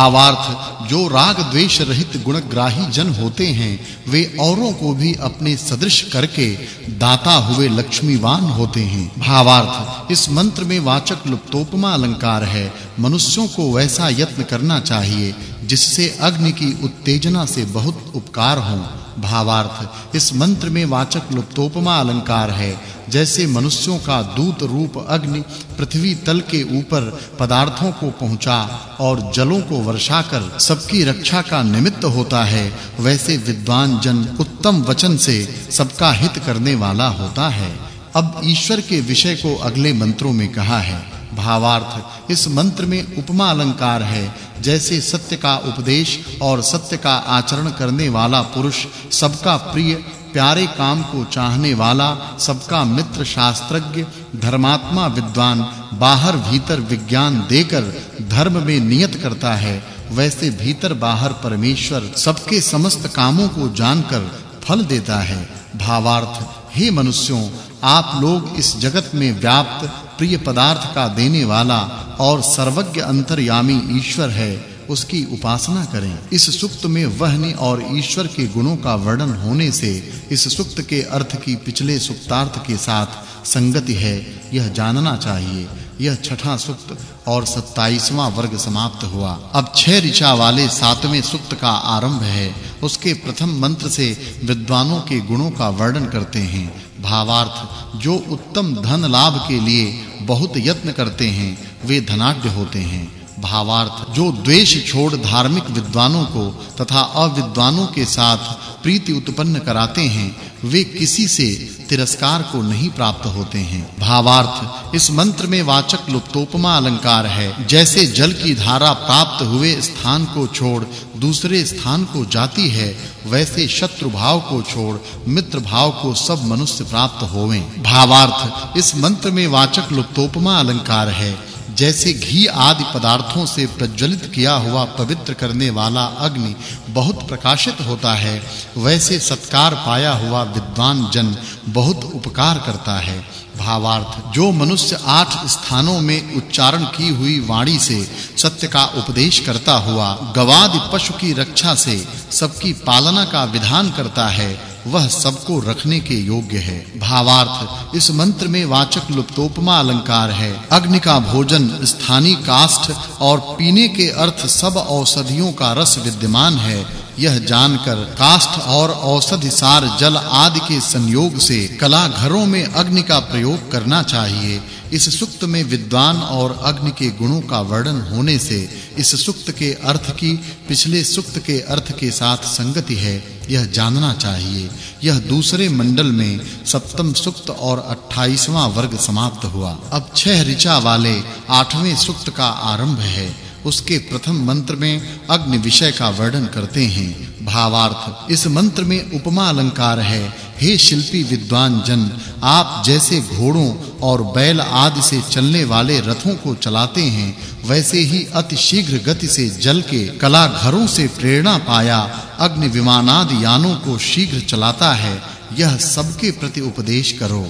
भावार्थ, जो राग द्वेष रहित गुणग्राही जन होते हैं, वे औरों को भी अपने सदृश करके दाता हुए लक्ष्मीवान होते हैं। भावार्थ, इस मंत्र में वाचक् लुप्तोपमा अलंकार है। मनुष्यों को वैसा यत्न करना चाहिए, जिससे अग्नि की उत्तेजना से बहुत उपकार हो। भावार्थ, इस मंत्र में वाचक् लुप्तोपमा अलंकार है। जैसे मनुष्यों का दूत रूप अग्नि पृथ्वी तल के ऊपर पदार्थों को पहुँचा और जलों को वर्षा कर सबकी रक्षा का निमित्त होता है, वैसे विद्वान जन उत्तम वचन से सबका हित करने वाला होता है। अब ईश्वर के विषय को अगले मंत्रों में कहा है। भावार्थ, इस मंत्र में उपमा अलंकार है। जैसे सत्य का उपदेश और सत्य का आचरण करने वाला पुरुष सबका प्रिय प्यारे काम को चाहने वाला सबका मित्र शास्त्रज्ञ, धर्मात्मा विद्वान, बाहर भीतर विज्ञान देकर धर्म में नियत करता है, वैसे भीतर बाहर परमेश्वर सबके समस्त कामों को जानकर फल देता है। भावार्थ, हे मनुष्यों, आप लोग इस जगत में व्याप्त प्रिय पदार्थ का देने वाला और सर्वज्ञ अंतर्यामी ईश्वर है। उसकी उपासना करें। इस सुक्त में वहनी और ईश्वर के गुणों का वर्णन होने से इस सुक्त के अर्थ की पिछले सुक्तार्थ के साथ संगति है। यह जानना चाहिए। यह छठा सुक्त और 27वां वर्ग समाप्त हुआ। अब छह ऋचा वाले सातवें सुक्त का आरंभ है। उसके प्रथम मंत्र से विद्वानों के गुणों का वर्णन करते हैं। भावार्थ, जो उत्तम धन लाभ के लिए बहुत यत्न करते हैं, वे धनाढ्य होते हैं। भावार्थ, जो द्वेष छोड़ धार्मिक विद्वानों को तथा अविद्वानों के साथ प्रीति उत्पन्न कराते हैं, वे किसी से तिरस्कार को नहीं प्राप्त होते हैं। भावार्थ, इस मंत्र में वाचक् लुप्तोपमा अलंकार है। जैसे जल की धारा प्राप्त हुए स्थान को छोड़ दूसरे स्थान को जाती है, वैसे शत्रु भाव को छोड़ मित्र भाव को सब मनुष्य प्राप्त होवें। भावार्थ, इस मंत्र में वाचक् लुप्तोपमा अलंकार है। जैसे घी आदि पदार्थों से प्रज्वलित किया हुआ पवित्र करने वाला अग्नि बहुत प्रकाशित होता है, वैसे सत्कार पाया हुआ विद्वान जन बहुत उपकार करता है। भावार्थ, जो मनुष्य आठ स्थानों में उच्चारण की हुई वाणी से सत्य का उपदेश करता हुआ, गवादि पशु की रक्षा से सबकी पालना का विधान करता है वह सबको रखने के योग्य है। भावार्थ, इस मंत्र में वाचक् लुप्तोपमा अलंकार है। अग्नि का भोजन, स्थानीय काष्ठ और पीने के अर्थ सब औषधियों का रस विद्यमान है। यह जानकर काष्ठ और औषधि सार, जल आदि के संयोग से कला घरों में अग्नि का प्रयोग करना चाहिए। इस सुक्त में विद्वान और अग्नि के गुणों का वर्णन होने से इस सुक्त के अर्थ की, पिछले सुक्त के अर्थ के साथ संगति है, यह जानना चाहिए। यह दूसरे मंडल में सप्तम सुक्त और 28वां वर्ग समाप्त हुआ। अब छह ऋचा वाले 8वें सुक्त का आरंभ है। उसके प्रथम मंत्र में अग्नि विषय का वर्णन करते हैं। भावार्थ, इस मंत्र में उपमा अलंकार है। हे शिल्पी विद्वान जन, आप जैसे घोड़ों और बैल आदि से चलने वाले रथों को चलाते हैं, वैसे ही अति शीघ्र गति से जल के कला घरों से प्रेरणा पाया अग्नि विमानादि यानों को शीघ्र चलाता है, यह सबके प्रति उपदेश करो।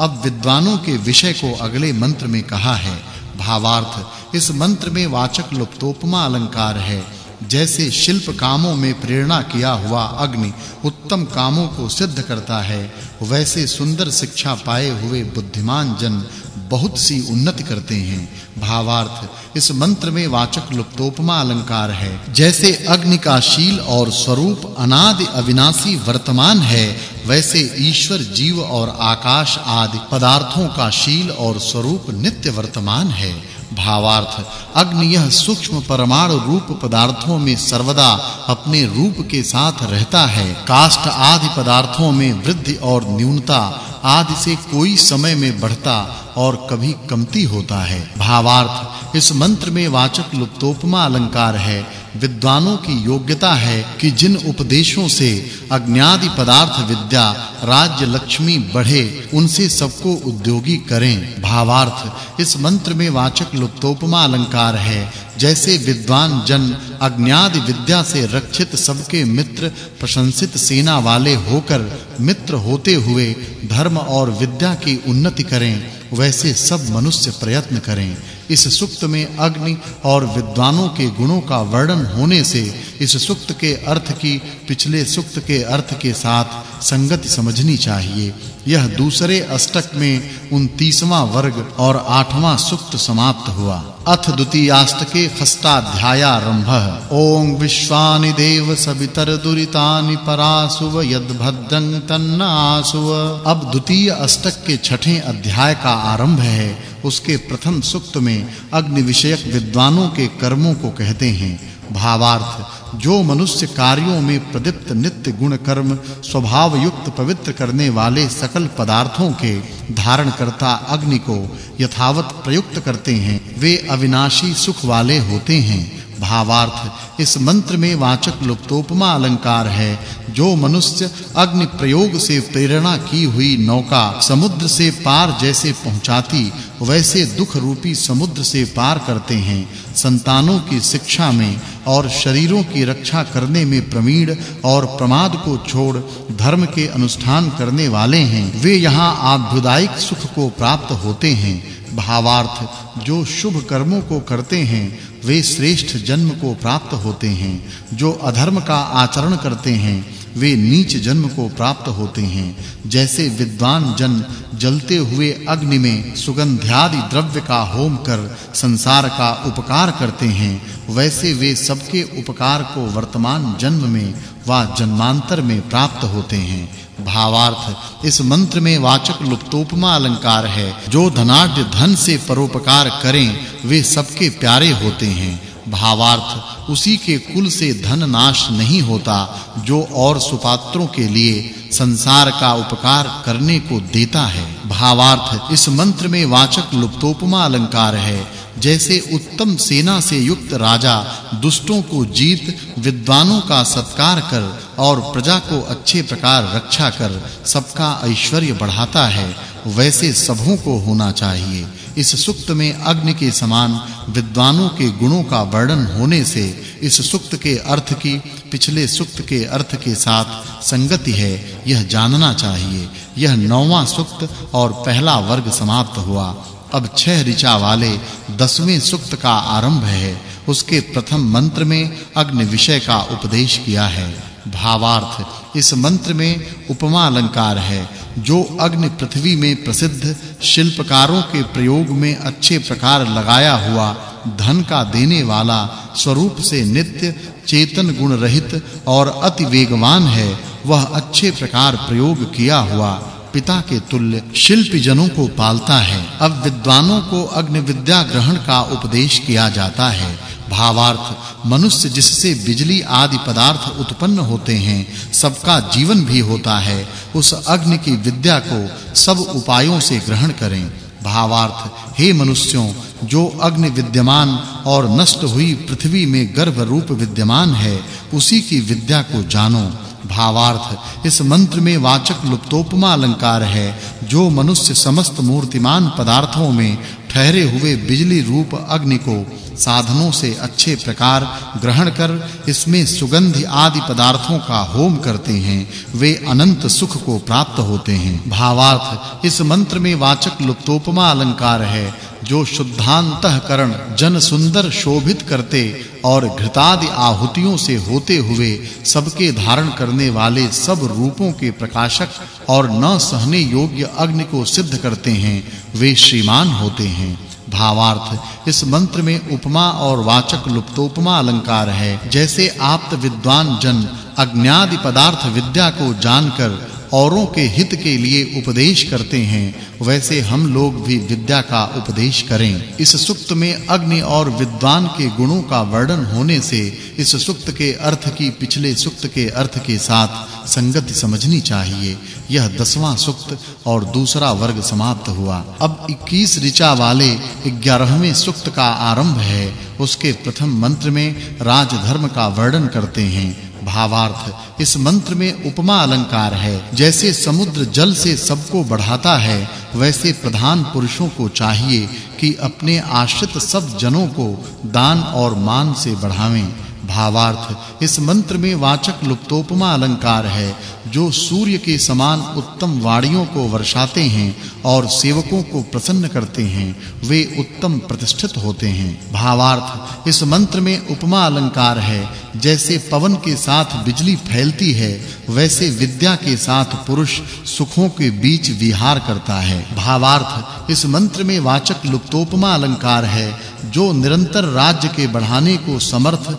अब विद्वानों के विषय को अगले मंत्र में कहा है, भावार्थ, इस मंत्र में वाचक् लुप्तोपमा अलंकार है। जैसे शिल्प कामों में प्रेरणा किया हुआ अग्नि उत्तम कामों को सिद्ध करता है, वैसे सुंदर शिक्षा पाए हुए बुद्धिमान जन बहुत सी उन्नति करते हैं। भावार्थ, इस मंत्र में वाचक् लुप्तोपमा अलंकार है। जैसे अग्नि का शील और स्वरूप अनादि अविनाशी वर्तमान है, वैसे ईश्वर जीव और आकाश आदि पदार्थों का शील और स्वरूप नित्य वर्तमान है। भावार्थ। अग्नि यह सूक्ष्म परमाणु रूप पदार्थों में सर्वदा अपने रूप के साथ रहता है। काष्ठ आदि पदार्थों में वृद्धि और न्यूनता आदि से कोई समय में बढ़ता और कभी कमती होता है। भावार्थ, इस मंत्र में वाचक् लुप्तोपमा अलंकार है। विद्वानों की योग्यता है कि जिन उपदेशों से अज्ञादि पदार्थ विद्या, राज्य लक्ष्मी बढ़े, उनसे सबको उद्योगी करें। भावार्थ, इस मंत्र में वाचक् लुप्तोपमा अलंकार है। जैसे विद्वान जन अज्ञादि विद्या से रक्षित सबके मित्र, प्रशंसित सेना वाले होकर मित्र होते हुए धर्म और विद्या की उन्नति करें, वैसे सब मनुष्य प्रयत्न करें। इस सुक्त में अग्नि और विद्वानों के गुणों का वर्णन होने से इस सुक्त के अर्थ की, पिछले सुक्त के अर्थ के साथ संगति समझनी चाहिए। यह दूसरे अष्टक में 29वां वर्ग और 8वां सुक्त समाप्त हुआ। अथ द्वितीय द्वितीयाष्टके खष्टाध्यायारंभः ओम विश्वानि देव सवितर दुरितानि परासुव यद्भद्रं तन्नासुव। अब द्वितीय अष्टक के छठे अध्याय का आरंभ है। उसके प्रथम सुक्त में अग्नि विषयक विद्वानों के कर्मों को कहते हैं। भावार्थ, जो मनुष्य कार्यों में प्रदीप्त नित्य गुण कर्म स्वभाव युक्त पवित्र करने वाले सकल पदार्थों के धारण करता अग्नि को यथावत प्रयुक्त करते हैं, वे अविनाशी सुख वाले होते हैं। भावार्थ, इस मंत्र में वाचक् लुप्तोपमा अलंकार है, जो मनुष्य अग्नि प्रयोग से प्रेरणा की हुई नौका समुद्र से पार जैसे पहुंचाती वैसे दुख रूपी समुद्र से पार करते हैं, संतानों की शिक्षा में और शरीरों की रक्षा करने में प्रवीण और प्रमाद को छोड़ धर्म के अनुष्ठान करने वाले हैं। वे यहाँ आभ्युदायिक सुख को प्राप्त होते हैं। भावार्थ, जो शुभ कर्मों को करते हैं, वे श्रेष्ठ जन्म को प्राप्त होते हैं। जो अधर्म का आचरण करते हैं वे नीच जन्म को प्राप्त होते हैं। जैसे विद्वान जन जलते हुए अग्नि में सुगंध्यादि द्रव्य का होम कर संसार का उपकार करते हैं, वैसे वे सबके उपकार को वर्तमान जन्म में व जन्मांतर में प्राप्त होते हैं। भावार्थ, इस मंत्र में वाचक् लुप्तोपमा अलंकार है। जो धनाढ्य धन से परोपकार करें, वे सबके प्यारे होते हैं। भावार्थ, उसी के कुल से धन नाश नहीं होता, जो और सुपात्रों के लिए संसार का उपकार करने को देता है। भावार्थ, इस मंत्र में वाचक् लुप्तोपमा अलंकार है, जैसे उत्तम सेना से युक्त राजा दुष्टों को जीत, विद्वानों का सत्कार कर और प्रजा को अच्छे प्रकार रक्षा कर सबका ऐश्वर्य बढ़ाता है। वैसे सबों को होना चाहिए। इस सुक्त में अग्नि के समान विद्वानों के गुणों का वर्णन होने से इस सुक्त के अर्थ की, पिछले सुक्त के अर्थ के साथ संगति है। यह जानना चाहिए। यह नौवां सुक्त और पहला वर्ग समाप्त हुआ। अब छह ऋचा वाले दसवें सुक्त का आरंभ है। उसके प्रथम मंत्र में अग्नि विषय का उपदेश किया है। भावार्थ। इस मंत्र में उपमा अलंकार है, जो अग्नि पृथ्वी में प्रसिद्ध शिल्पकारों के प्रयोग में अच्छे प्रकार लगाया हुआ धन का देने वाला स्वरूप से नित्य चेतन गुण रहित और अति वेगवान है, वह अच्छे प्रकार प्रयोग किया हुआ पिता के तुल्य शिल्पी जनों को पालता है। अब विद्वानों को अग्नि विद्या ग्रहण का उपदेश किया जाता है। भावार्थ, मनुष्य जिससे बिजली आदि पदार्थ उत्पन्न होते हैं, सबका जीवन भी होता है। उस अग्नि की विद्या को सब उपायों से ग्रहण करें। भावार्थ, हे मनुष्यों, जो अग्नि विद्यमान और नष्ट हुई पृथ्वी में गर्भ रूप विद्यमान है, उसी की विद्या को जानो। भावार्थ, इस मंत्र में वाचक् लुप्तोपमा अलंकार है, जो मनुष्य समस्त मूर्तिमान पदार्थों में ठहरे हुए बिजली रूप अग्नि को साधनों से अच्छे प्रकार ग्रहण कर इसमें सुगंध आदि पदार्थों का होम करते हैं, वे अनंत सुख को प्राप्त होते हैं। भावार्थ, इस मंत्र में वाचक् लुप्तोपमा अलंकार है। जो शुद्धांतःकरण जन सुंदर शोभित करते और घृतादि आहुतियों से होते हुए सबके धारण करने वाले सब रूपों के प्रकाशक और न सहने योग्य अग्नि को सिद्ध करते हैं, वे श्रीमान होते हैं। भावार्थ, इस मंत्र में उपमा और वाचक् लुप्तोपमा अलंकार है। जैसे आप्त विद्वान जन अज्ञादि पदार्थ विद्या को जानकर औरों के हित के लिए उपदेश करते हैं, वैसे हम लोग भी विद्या का उपदेश करें। इस सुक्त में अग्नि और विद्वान के गुणों का वर्णन होने से इस सुक्त के अर्थ की पिछले सुक्त के अर्थ के साथ संगति समझनी चाहिए। यह दसवां सुक्त और दूसरा वर्ग समाप्त हुआ। अब 21 ऋचा वाले 11वें सुक्त का आरंभ है। उसके प्रथम मंत्र में राजधर्म का वर्णन करते हैं। भावार्थ। इस मंत्र में उपमा अलंकार है। जैसे समुद्र जल से सबको बढ़ाता है, वैसे प्रधान पुरुषों को चाहिए कि अपने आश्रित सब जनों को दान और मान से बढ़ावें। भावार्थ। इस मंत्र में वाचक् लुप्तोपमा अलंकार है, जो सूर्य के समान उत्तम वाणियों को वर्षाते हैं और सेवकों को प्रसन्न करते हैं, वे उत्तम प्रतिष्ठित होते हैं। भावार्थ, इस मंत्र में उपमा अलंकार है, जैसे पवन के साथ बिजली फैलती है, वैसे विद्या के साथ पुरुष सुखों के बीच विहार करता है। भावार्थ, इस मंत्र में वाचक् लुप्तोपमा अलंकार है, जो निरंतर राज्य के बढ़ाने को समर्थ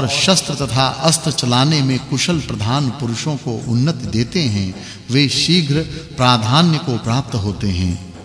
और शस्त्र तथा अस्त्र चलाने में कुशल प्रधान पुरुषों को उन्नति देते हैं, वे शीघ्र प्राधान्य को प्राप्त होते हैं।